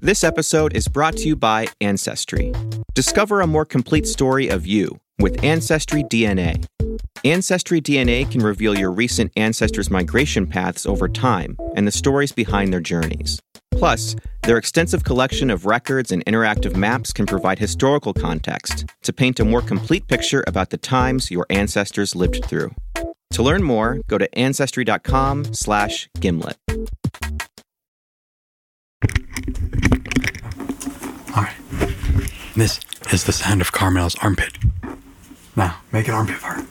This episode is brought to you by Ancestry. Discover a more complete story of you with Ancestry DNA. Ancestry DNA can reveal your recent ancestors' migration paths over time and the stories behind their journeys. Plus, their extensive collection of records and interactive maps can provide historical context to paint a more complete picture about the times your ancestors lived through. To learn more, go to ancestry.com/gimlet. All right. This is the sound of Carmel's armpit. Now, make an armpit fart.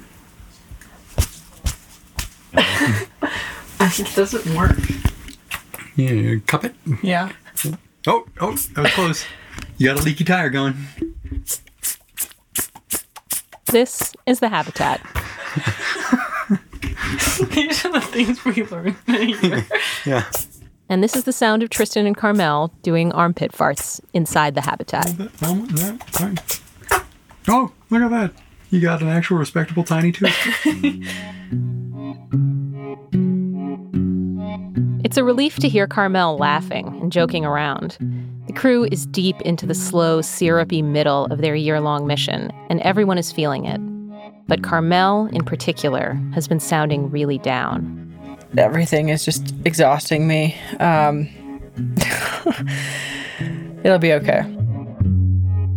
It doesn't work. Yeah, cup it. Yeah. Oh, oh, that was close. You got a leaky tire going. This is the habitat. These are the things we learn here. Yeah. And this is the sound of Tristan and Carmel doing armpit farts inside the habitat. Oh, look at that. You got an actual respectable tiny tooth. It's a relief to hear Carmel laughing and joking around. The crew is deep into the slow, syrupy middle of their year long mission, and everyone is feeling it. But Carmel, in particular, has been sounding really down. Everything is just exhausting me. Um, it'll be okay.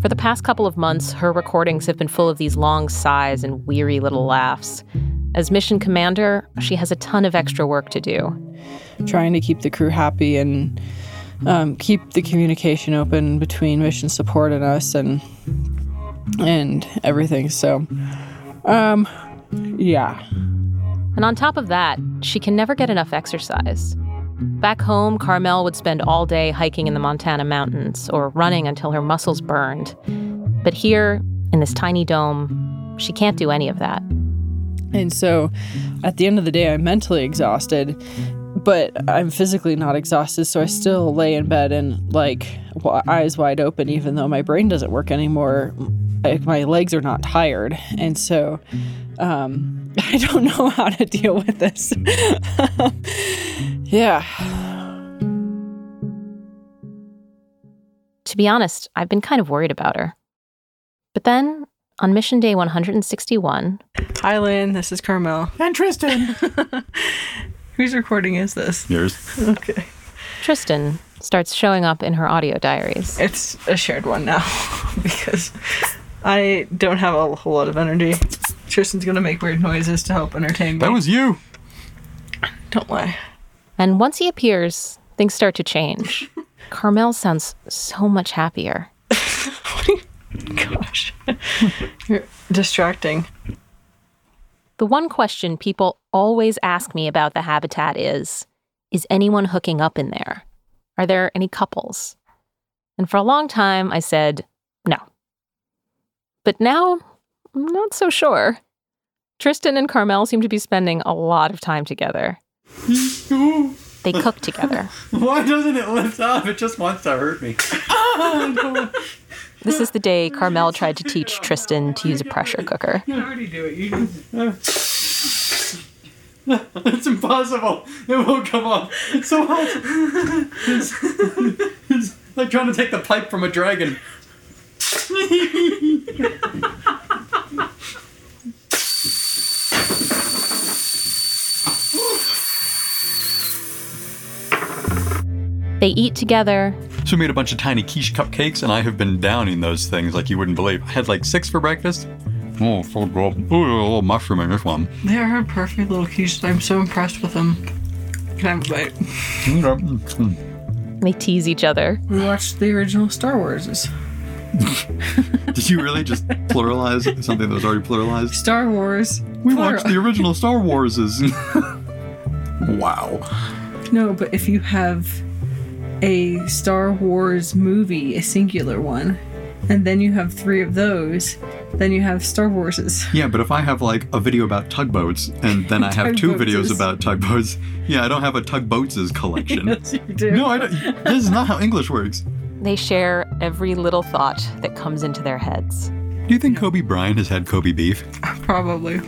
For the past couple of months, her recordings have been full of these long sighs and weary little laughs. As mission commander, she has a ton of extra work to do. Trying to keep the crew happy and um, keep the communication open between mission support and us and and everything. So, um, yeah. And on top of that, she can never get enough exercise. Back home, Carmel would spend all day hiking in the Montana mountains or running until her muscles burned. But here, in this tiny dome, she can't do any of that. And so at the end of the day, I'm mentally exhausted, but I'm physically not exhausted. So I still lay in bed and like eyes wide open, even though my brain doesn't work anymore. Like, my legs are not tired. And so um, I don't know how to deal with this. yeah. To be honest, I've been kind of worried about her. But then, on mission day 161, Hi, Lynn. This is Carmel. and Tristan. Whose recording is this? Yours. Okay. Tristan starts showing up in her audio diaries. It's a shared one now because I don't have a whole lot of energy. Tristan's gonna make weird noises to help entertain me. That was you. don't lie. And once he appears, things start to change. Carmel sounds so much happier. Gosh, you're distracting. The one question people always ask me about the habitat is Is anyone hooking up in there? Are there any couples? And for a long time, I said no. But now, I'm not so sure. Tristan and Carmel seem to be spending a lot of time together. They cook together. Why doesn't it lift up? It just wants to hurt me. This is the day Carmel tried to teach Tristan to use a pressure cooker. Already do it. You uh, It's impossible. It won't come off. It's so hot. It's, it's like trying to take the pipe from a dragon. They eat together, So we made a bunch of tiny quiche cupcakes, and I have been downing those things like you wouldn't believe. I had like six for breakfast. Oh, so good. Ooh, a little mushroom in this one. They are perfect little quiches. I'm so impressed with them. Can I have a bite? Mm. they tease each other. We watched the original Star Wars. Did you really just pluralize something that was already pluralized? Star Wars. We plural. watched the original Star Warses. wow. No, but if you have a Star Wars movie, a singular one, and then you have three of those, then you have Star Warses. Yeah, but if I have like a video about tugboats and then I have two videos about tugboats, yeah, I don't have a tugboats' collection. yes, you do. no, I don't. This is not how English works. They share every little thought that comes into their heads. Do you think Kobe Bryant has had Kobe beef? Probably.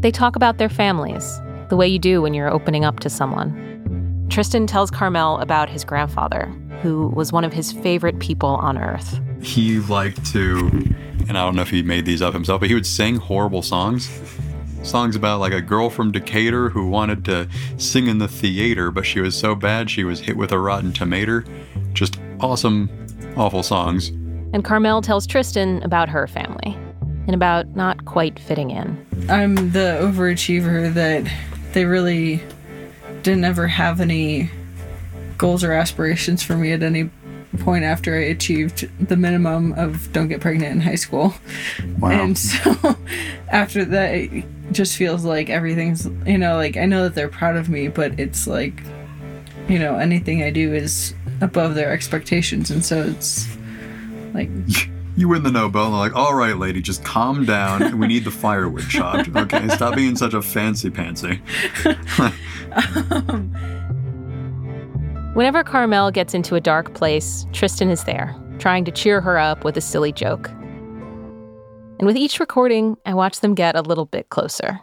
They talk about their families, the way you do when you're opening up to someone. Tristan tells Carmel about his grandfather, who was one of his favorite people on earth. He liked to, and I don't know if he made these up himself, but he would sing horrible songs. Songs about like a girl from Decatur who wanted to sing in the theater, but she was so bad she was hit with a rotten tomato. Just awesome, awful songs. And Carmel tells Tristan about her family and about not quite fitting in. I'm the overachiever that they really didn't ever have any goals or aspirations for me at any point after I achieved the minimum of don't get pregnant in high school. Wow. And so after that, it just feels like everything's, you know, like I know that they're proud of me, but it's like, you know, anything I do is above their expectations. And so it's like, You win the Nobel, and they're like, all right, lady, just calm down. We need the firewood chopped. Okay, stop being such a fancy pantsy. Um, Whenever Carmel gets into a dark place, Tristan is there, trying to cheer her up with a silly joke. And with each recording, I watch them get a little bit closer.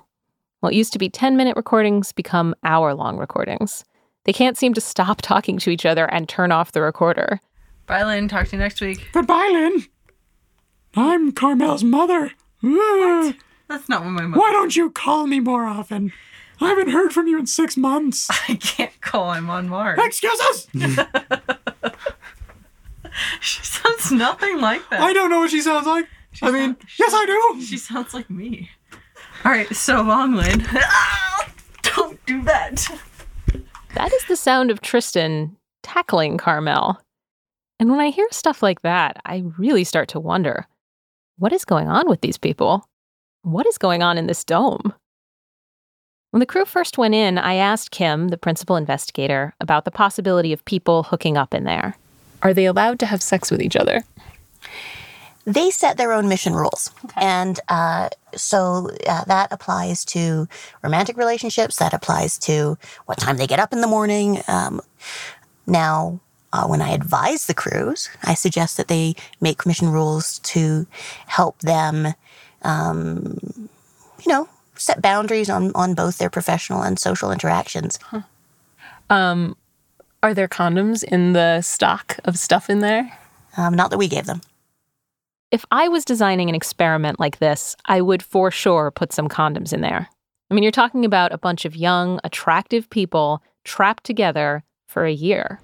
What used to be 10 minute recordings become hour long recordings. They can't seem to stop talking to each other and turn off the recorder. bye, Lynn. Talk to you next week. Goodbye, Lynn. I'm Carmel's mother. What? That's not what my mom. Why don't you call me more often? I haven't heard from you in six months. I can't call. I'm on Mars. Excuse us! She sounds nothing like that. I don't know what she sounds like. I mean, yes, I do. She sounds like me. All right, so long, Lynn. Ah, Don't do that. That is the sound of Tristan tackling Carmel. And when I hear stuff like that, I really start to wonder what is going on with these people? What is going on in this dome? When the crew first went in, I asked Kim, the principal investigator, about the possibility of people hooking up in there. Are they allowed to have sex with each other? They set their own mission rules. And uh, so uh, that applies to romantic relationships, that applies to what time they get up in the morning. Um, now, uh, when I advise the crews, I suggest that they make mission rules to help them, um, you know, set boundaries on, on both their professional and social interactions. Um, are there condoms in the stock of stuff in there? Um, not that we gave them. If I was designing an experiment like this, I would for sure put some condoms in there. I mean, you're talking about a bunch of young, attractive people trapped together for a year.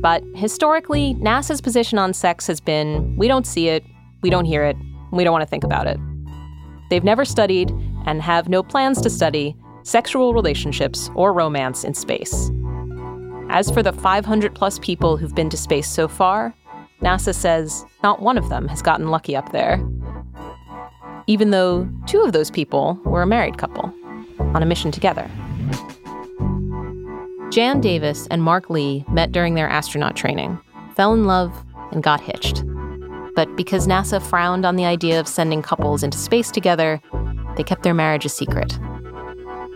But historically, NASA's position on sex has been we don't see it, we don't hear it, we don't want to think about it. They've never studied, and have no plans to study, sexual relationships or romance in space. As for the 500 plus people who've been to space so far, NASA says not one of them has gotten lucky up there. Even though two of those people were a married couple on a mission together. Jan Davis and Mark Lee met during their astronaut training, fell in love, and got hitched. But because NASA frowned on the idea of sending couples into space together, they kept their marriage a secret.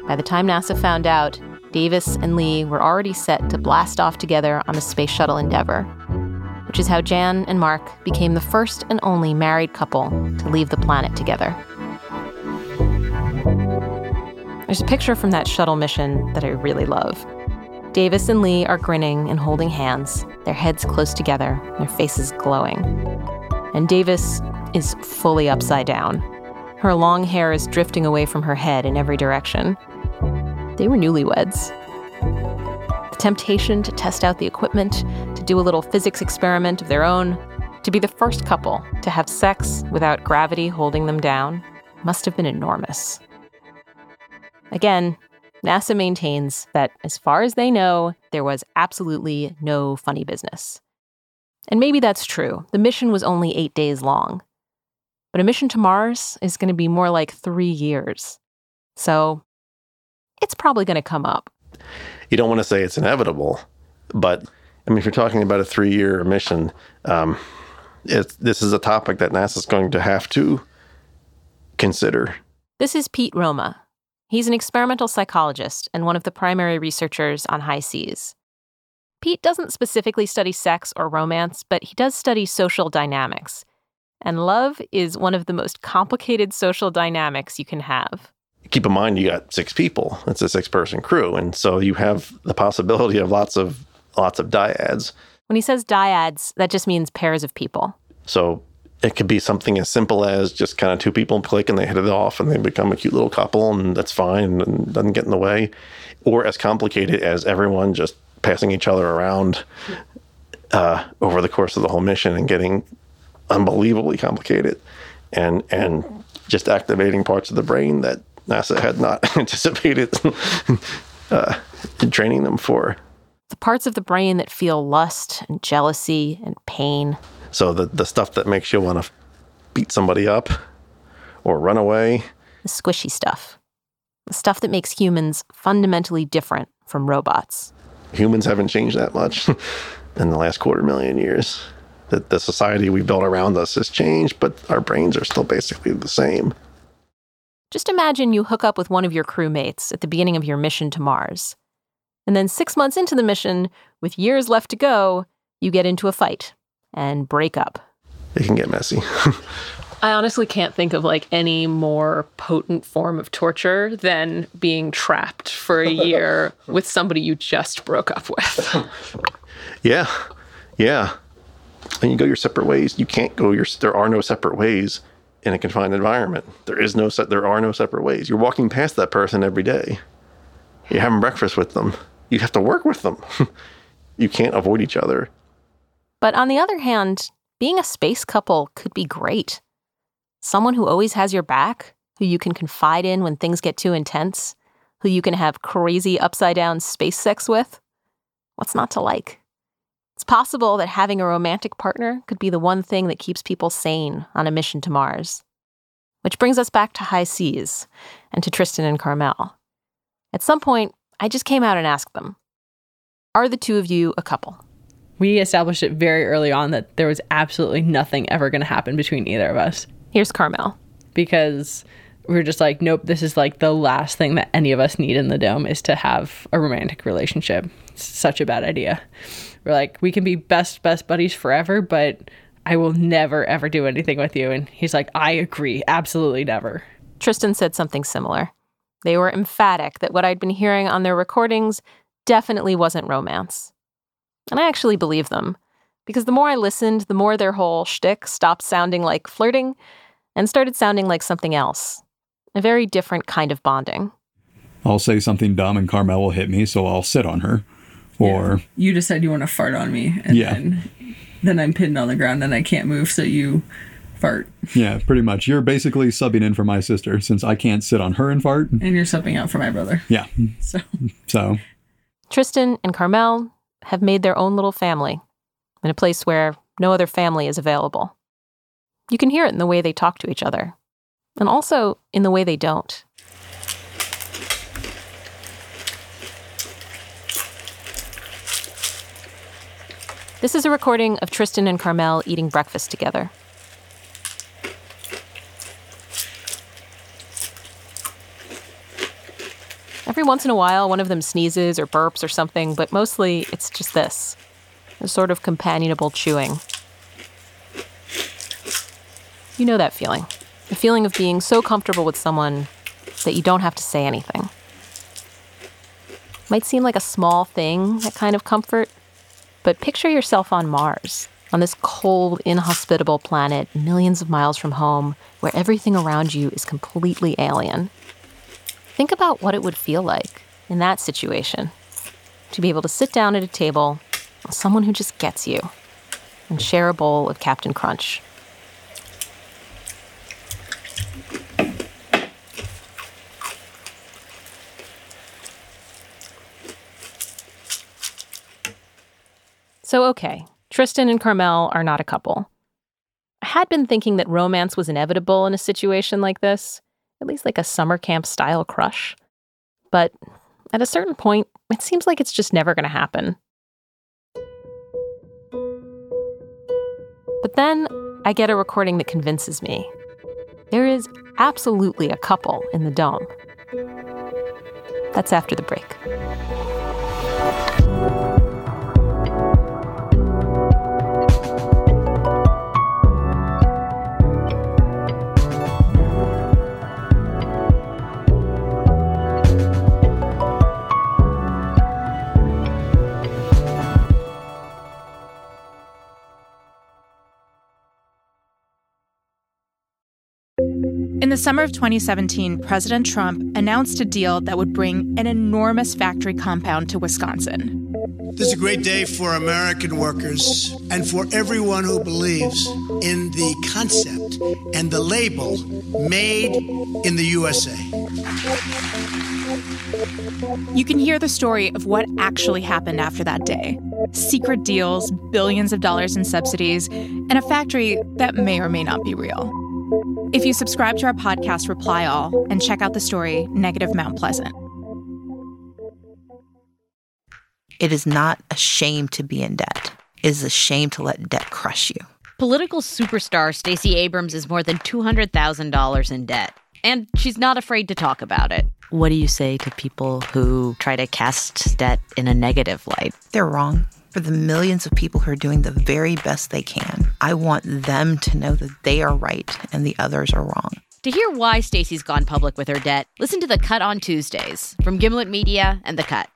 By the time NASA found out, Davis and Lee were already set to blast off together on the Space Shuttle Endeavour, which is how Jan and Mark became the first and only married couple to leave the planet together. There's a picture from that shuttle mission that I really love. Davis and Lee are grinning and holding hands, their heads close together, their faces glowing. And Davis is fully upside down. Her long hair is drifting away from her head in every direction. They were newlyweds. The temptation to test out the equipment, do a little physics experiment of their own, to be the first couple to have sex without gravity holding them down, must have been enormous. Again, NASA maintains that, as far as they know, there was absolutely no funny business. And maybe that's true. The mission was only eight days long. But a mission to Mars is going to be more like three years. So it's probably going to come up. you don't want to say it's inevitable, but I mean, if you're talking about a three year mission, um, it's, this is a topic that NASA's going to have to consider. This is Pete Roma. He's an experimental psychologist and one of the primary researchers on HI-SEAS. Pete doesn't specifically study sex or romance, but he does study social dynamics. And love is one of the most complicated social dynamics you can have. keep in mind you got six people. It's a six person crew, and so you have the possibility of lots of lots of dyads. When he says dyads, that just means pairs of people. So it could be something as simple as just kind of two people click and they hit it off and they become a cute little couple and that's fine and doesn't get in the way. Or as complicated as everyone just passing each other around uh, over the course of the whole mission and getting unbelievably complicated and and just activating parts of the brain that NASA had not anticipated uh, training them for. The parts of the brain that feel lust and jealousy and pain. So the the stuff that makes you want to beat somebody up or run away. The squishy stuff. The stuff that makes humans fundamentally different from robots. Humans haven't changed that much in the last quarter million years. That the society we built around us has changed, but our brains are still basically the same. Just imagine you hook up with one of your crewmates at the beginning of your mission to Mars. And then six months into the mission, with years left to go, you get into a fight and break up. It can get messy. I honestly can't think of like any more potent form of torture than being trapped for a year with somebody you just broke up with. yeah. Yeah. And you go your separate ways. You can't go your there are no separate ways in a confined environment. There is no set there are no separate ways. You're walking past that person every day. You're having breakfast with them. You have to work with them. you can't avoid each other. But on the other hand, being a space couple could be great. Someone who always has your back, who you can confide in when things get too intense, who you can have crazy upside down space sex with. What's not to like? It's possible that having a romantic partner could be the one thing that keeps people sane on a mission to Mars. Which brings us back to HI-SEAS and to Tristan and Carmel. At some point, I just came out and asked them Are the two of you a couple? We established it very early on that there was absolutely nothing ever going to happen between either of us. Here's Carmel. Because we were just like, nope, this is like the last thing that any of us need in the dome is to have a romantic relationship. It's such a bad idea. We're like, we can be best, best buddies forever, but I will never, ever do anything with you. And he's like, I agree. Absolutely never. Tristan said something similar. They were emphatic that what I'd been hearing on their recordings definitely wasn't romance. And I actually believe them, because the more I listened, the more their whole shtick stopped sounding like flirting and started sounding like something else a very different kind of bonding. I'll say something dumb and Carmel will hit me, so I'll sit on her. Or yeah. you decide you want to fart on me, and yeah. then then I'm pinned on the ground and I can't move, so you fart. Yeah, pretty much. You're basically subbing in for my sister since I can't sit on her and fart. And you're subbing out for my brother. Yeah. So so Tristan and Carmel have made their own little family in a place where no other family is available. You can hear it in the way they talk to each other, and also in the way they don't. This is a recording of Tristan and Carmel eating breakfast together. Every once in a while, one of them sneezes or burps or something, but mostly it's just this a sort of companionable chewing. You know that feeling the feeling of being so comfortable with someone that you don't have to say anything. Might seem like a small thing, that kind of comfort, but picture yourself on Mars, on this cold, inhospitable planet millions of miles from home, where everything around you is completely alien. Think about what it would feel like in that situation to be able to sit down at a table with someone who just gets you and share a bowl of Captain Crunch. So, okay, Tristan and Carmel are not a couple. I had been thinking that romance was inevitable in a situation like this, at least like a summer camp style crush. But at a certain point, it seems like it's just never going to happen. But then I get a recording that convinces me. There is absolutely a couple in the dome. That's after the break. The summer of 2017, President Trump announced a deal that would bring an enormous factory compound to Wisconsin. This is a great day for American workers and for everyone who believes in the concept and the label made in the USA. You can hear the story of what actually happened after that day secret deals, billions of dollars in subsidies, and a factory that may or may not be real. If you subscribe to our podcast, Reply All, and check out the story Negative Mount Pleasant. It is not a shame to be in debt. It is a shame to let debt crush you. Political superstar Stacey Abrams is more than $200,000 in debt, and she's not afraid to talk about it. What do you say to people who try to cast debt in a negative light? They're wrong. For the millions of people who are doing the very best they can, I want them to know that they are right and the others are wrong. To hear why Stacey's gone public with her debt, listen to The Cut on Tuesdays from Gimlet Media and The Cut.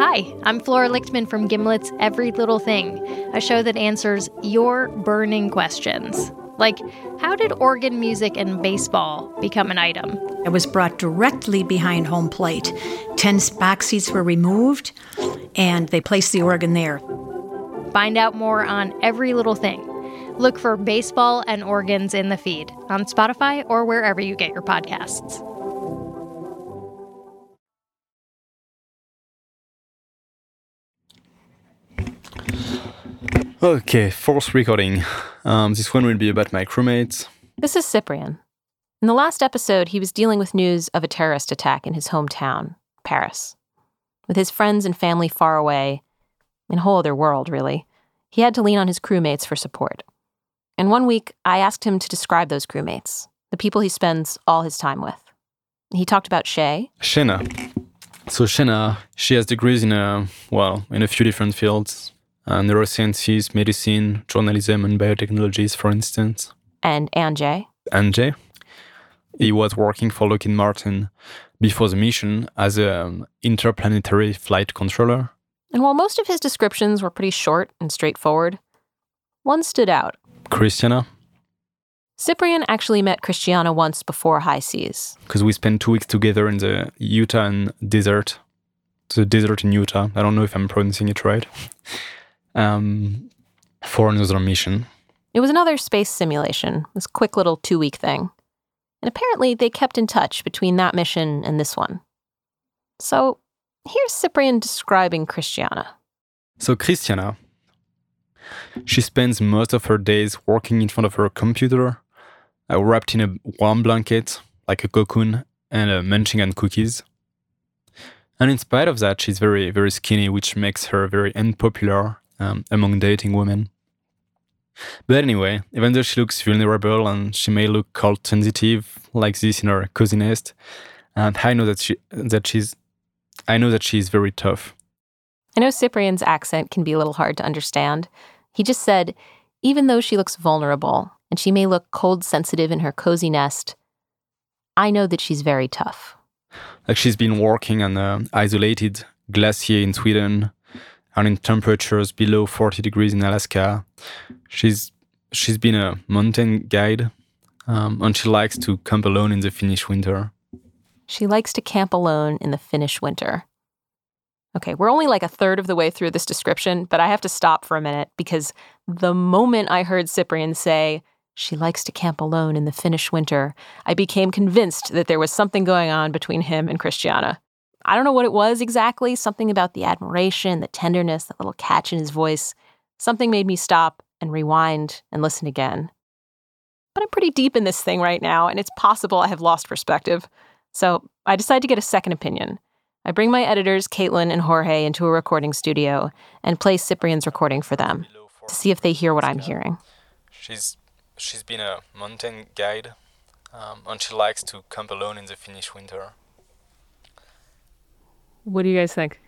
Hi, I'm Flora Lichtman from Gimlet's Every Little Thing, a show that answers your burning questions. Like, how did organ music and baseball become an item? It was brought directly behind home plate. Ten box seats were removed, and they placed the organ there. Find out more on Every Little Thing. Look for baseball and organs in the feed on Spotify or wherever you get your podcasts. Okay, fourth recording. Um, this one will be about my crewmates. This is Cyprien. In the last episode, he was dealing with news of a terrorist attack in his hometown, Paris. With his friends and family far away, in a whole other world, really, he had to lean on his crewmates for support. And one week, I asked him to describe those crewmates, the people he spends all his time with. He talked about Shay. Sheyna. So Sheyna, she has degrees in a well, in a few different fields neurosciences, medicine, journalism, and biotechnologies, for instance. And Andrzej? Andrzej. He was working for Lockheed Martin before the mission as an um, interplanetary flight controller. And while most of his descriptions were pretty short and straightforward, one stood out. Christiane. Cyprien actually met Christiane once before HI-SEAS. Because we spent two weeks together in the Utah desert. The desert in Utah. I don't know if I'm pronouncing it right. um, for another mission. It was another space simulation, this quick little two week thing. And apparently they kept in touch between that mission and this one. So here's Cyprien describing Christiane. So, Christiane, she spends most of her days working in front of her computer, uh, wrapped in a warm blanket, like a cocoon, and uh, munching on cookies. And in spite of that, she's very, very skinny, which makes her very unpopular um, among dating women. But anyway, even though she looks vulnerable and she may look cold sensitive like this in her cozy nest, and I know that she that she's I know that she's very tough. I know Cyprien's accent can be a little hard to understand. He just said, even though she looks vulnerable and she may look cold sensitive in her cozy nest, I know that she's very tough. Like she's been working on an isolated glacier in Sweden and in temperatures below 40 degrees in Alaska. She's she's been a mountain guide, um, and she likes to camp alone in the Finnish winter. She likes to camp alone in the Finnish winter. Okay, we're only like a third of the way through this description, but I have to stop for a minute because the moment I heard Cyprien say, she likes to camp alone in the Finnish winter, I became convinced that there was something going on between him and Christiane. I don't know what it was exactly, something about the admiration, the tenderness, that little catch in his voice. Something made me stop and rewind and listen again. But I'm pretty deep in this thing right now, and it's possible I have lost perspective. So I decide to get a second opinion. I bring my editors, Caitlin and Jorge, into a recording studio and play Cyprien's recording for them to see if they hear what I'm hearing. She's she's been a mountain guide, um, and she likes to camp alone in the Finnish winter. What do you guys think?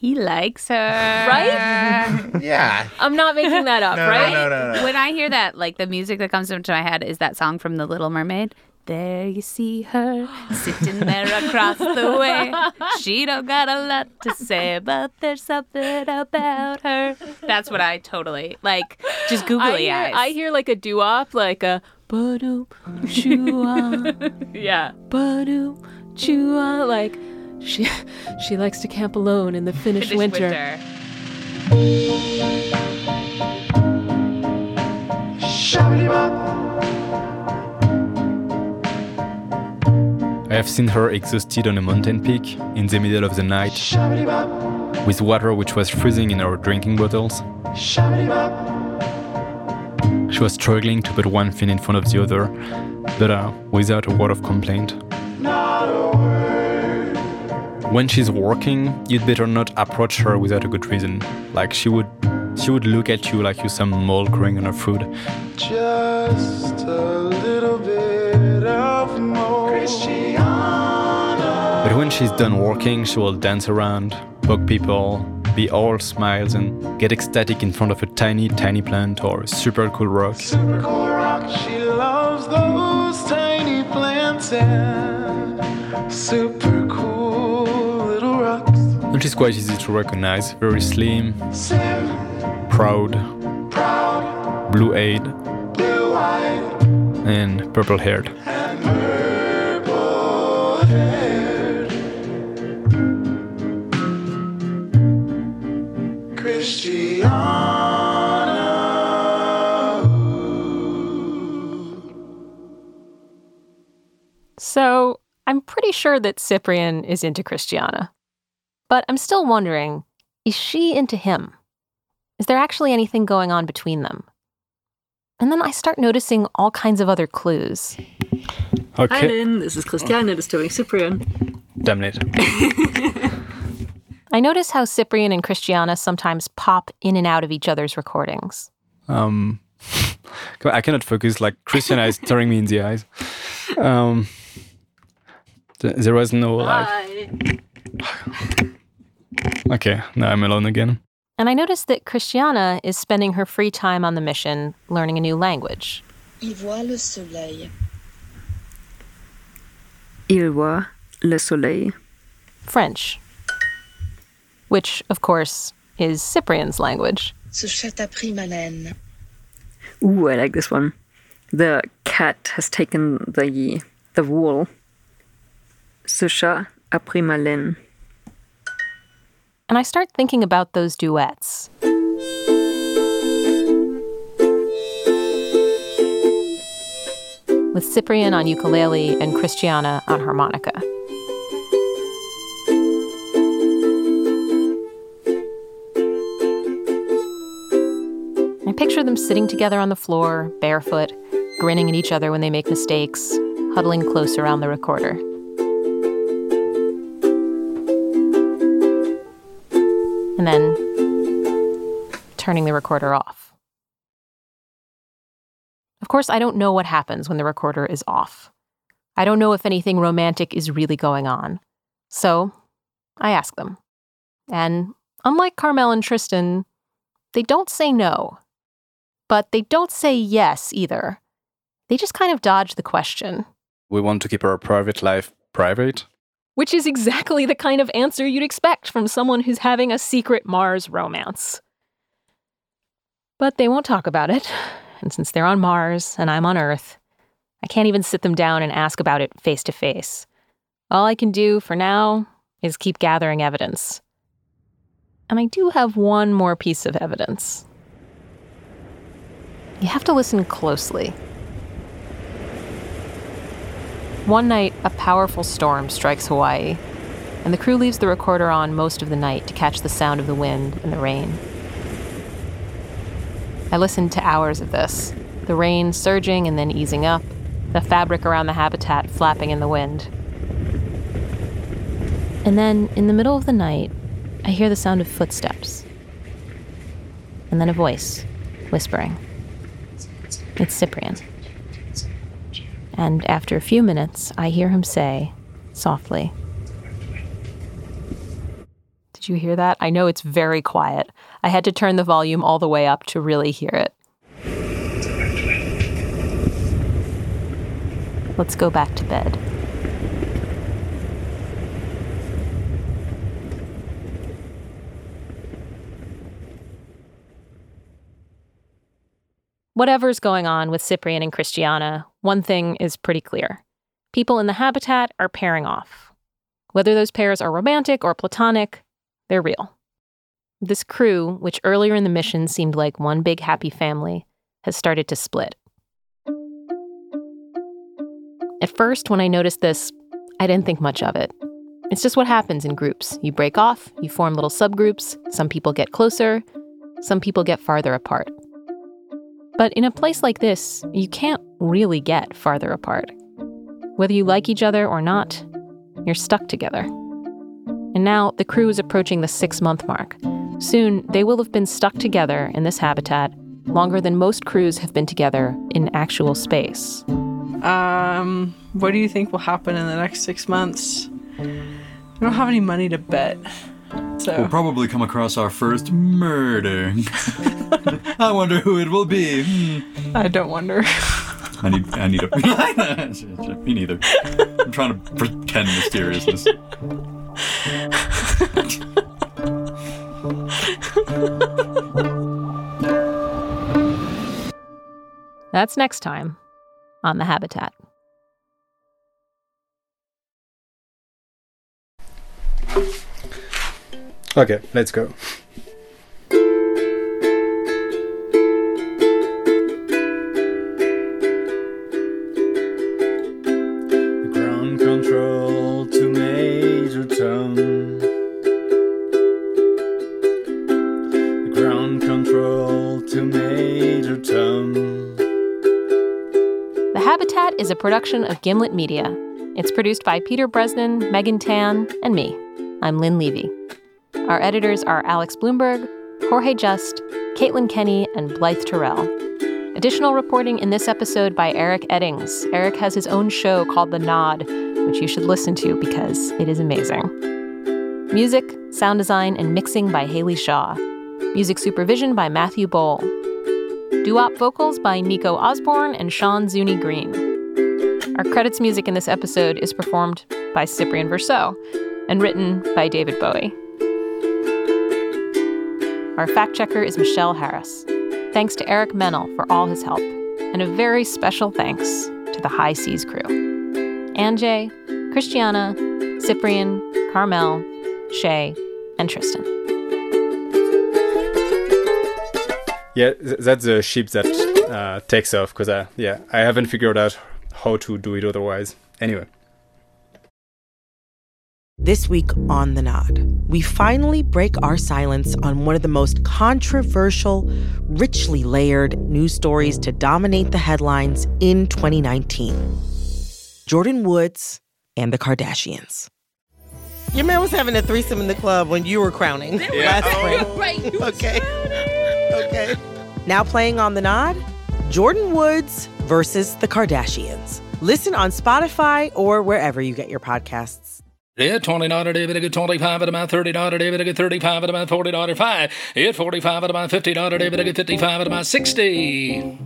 He likes her. Right? yeah. I'm not making that up, no, right? No, no, no, When I hear that, like the music that comes into my head is that song from The Little Mermaid. There you see her sitting there across the way. She don't got a lot to say, but there's something about her. That's what I totally like. Just googly I hear, eyes. I hear like a doo-wop, like a ba-doom, choo-ah. yeah. ba-doom, choo-ah. Like she she likes to camp alone in the Finnish, Finnish winter. winter. I have seen her exhausted on a mountain peak in the middle of the night with water which was freezing in her drinking bottles. She was struggling to put one thing in front of the other, but uh, without a word of complaint. When she's working, you'd better not approach her without a good reason. Like she would, she would look at you like you're some mold growing on her food. Just a little bit of more. But when she's done working, she will dance around, poke people, be all smiles, and get ecstatic in front of a tiny, tiny plant or a super cool rock. Super cool rock. She loves those tiny plants and super cool little rocks. is quite easy to recognize. Very slim, Slim, proud, proud, blue eyed, and purple haired. and purple haired. So I'm pretty sure that Cyprien is into Christiane. But I'm still wondering is she into him? Is there actually anything going on between them? And then I start noticing all kinds of other clues. Okay. Hi, Okay. Lynn. This is Christiane disturbing Cyprien. Damn it. I notice how Cyprien and Christiane sometimes pop in and out of each other's recordings. Um, I cannot focus. Like Christiane is staring me in the eyes. Um, th- there was no like. Okay, now I'm alone again. And I notice that Christiane is spending her free time on the mission learning a new language. Il voit le soleil. Il voit le soleil. French. Which, of course, is Cyprien's language. Ce chat a pris ma laine. Ooh, I like this one. The cat has taken the the wool. Ce chat a pris ma laine. And I start thinking about those duets. With Cyprien on ukulele and Christiane on harmonica. I picture them sitting together on the floor, barefoot, grinning at each other when they make mistakes, huddling close around the recorder. And then turning the recorder off. Of course, I don't know what happens when the recorder is off. I don't know if anything romantic is really going on. So I ask them. And unlike Carmel and Tristan, they don't say no. But they don't say yes either. They just kind of dodge the question. We want to keep our private life private. Which is exactly the kind of answer you'd expect from someone who's having a secret Mars romance. But they won't talk about it. And since they're on Mars and I'm on Earth, I can't even sit them down and ask about it face to face. All I can do for now is keep gathering evidence. And I do have one more piece of evidence. You have to listen closely. One night, a powerful storm strikes Hawaii, and the crew leaves the recorder on most of the night to catch the sound of the wind and the rain. I listened to hours of this the rain surging and then easing up, the fabric around the habitat flapping in the wind. And then, in the middle of the night, I hear the sound of footsteps. And then a voice whispering. It's Cyprien. And after a few minutes, I hear him say, softly, Did you hear that? I know it's very quiet. I had to turn the volume all the way up to really hear it. Let's go back to bed. Whatever's going on with Cyprien and Christiane, one thing is pretty clear. People in the habitat are pairing off. Whether those pairs are romantic or platonic, they're real. This crew, which earlier in the mission seemed like one big happy family, has started to split. At first, when I noticed this, I didn't think much of it. It's just what happens in groups. You break off, you form little subgroups, some people get closer, some people get farther apart. But in a place like this, you can't really get farther apart. Whether you like each other or not, you're stuck together. And now the crew is approaching the six month mark. Soon, they will have been stuck together in this habitat longer than most crews have been together in actual space. Um, what do you think will happen in the next six months? I don't have any money to bet. So We'll probably come across our first murder. I wonder who it will be. Hmm. I don't wonder. I need. I need a. Me neither. I'm trying to pretend mysteriousness. That's next time on The Habitat. Okay, let's go. Ground control to Major Tom. Ground control to Major Tom. The Habitat is a production of Gimlet Media. It's produced by Peter Bresnan, Megan Tan, and me. I'm Lynn Levy. Our editors are Alex Blumberg, Jorge Just, Caitlin Kenney, and Blythe Terrell. Additional reporting in this episode by Eric Eddings. Eric has his own show called The Nod, which you should listen to because it is amazing. Music, sound design, and mixing by Haley Shaw. Music supervision by Matthew Boll. Doo-wop vocals by Nico Osborne and Sean Zuni Green. Our credits music in this episode is performed by Cyprien Verseux and written by David Bowie. Our fact checker is Michelle Harris. Thanks to Eric Mennel for all his help, and a very special thanks to the HI-SEAS crew Andrzej, Christiane, Cyprien, Carmel, Shay, and Tristan. Yeah, th- that's the ship that uh, takes off because I yeah I haven't figured out how to do it otherwise. Anyway. This week on The Nod, we finally break our silence on one of the most controversial, richly layered news stories to dominate the headlines in 2019 Jordyn Woods and the Kardashians. Your man was having a threesome in the club when you were crowning last spring. right. Okay. Okay. Now playing on The Nod, Jordyn Woods versus the Kardashians. Listen on Spotify or wherever you get your podcasts. Yeah, twenty dollar David, a good twenty-five at about thirty dollar David, a good thirty-five at about forty dollar five. Yeah, forty-five at about fifty dollar David, a good fifty-five at about sixty.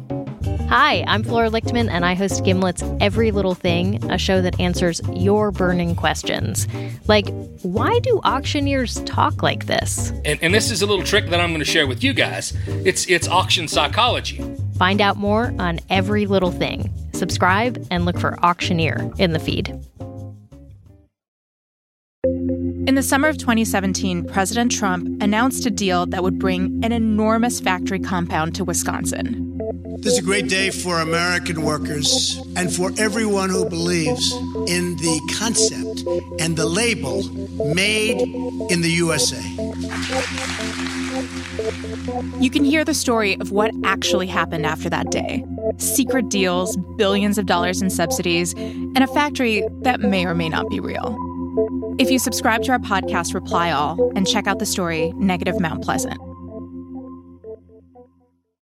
Hi, I'm Flora Lichtman, and I host Gimlet's Every Little Thing, a show that answers your burning questions. Like, why do auctioneers talk like this? And, and this is a little trick that I'm going to share with you guys. It's it's auction psychology. Find out more on Every Little Thing. Subscribe and look for Auctioneer in the feed. In the summer of 2017, President Trump announced a deal that would bring an enormous factory compound to Wisconsin. This is a great day for American workers and for everyone who believes in the concept and the label made in the USA. You can hear the story of what actually happened after that day secret deals, billions of dollars in subsidies, and a factory that may or may not be real. If you subscribe to our podcast, Reply All, and check out the story Negative Mount Pleasant.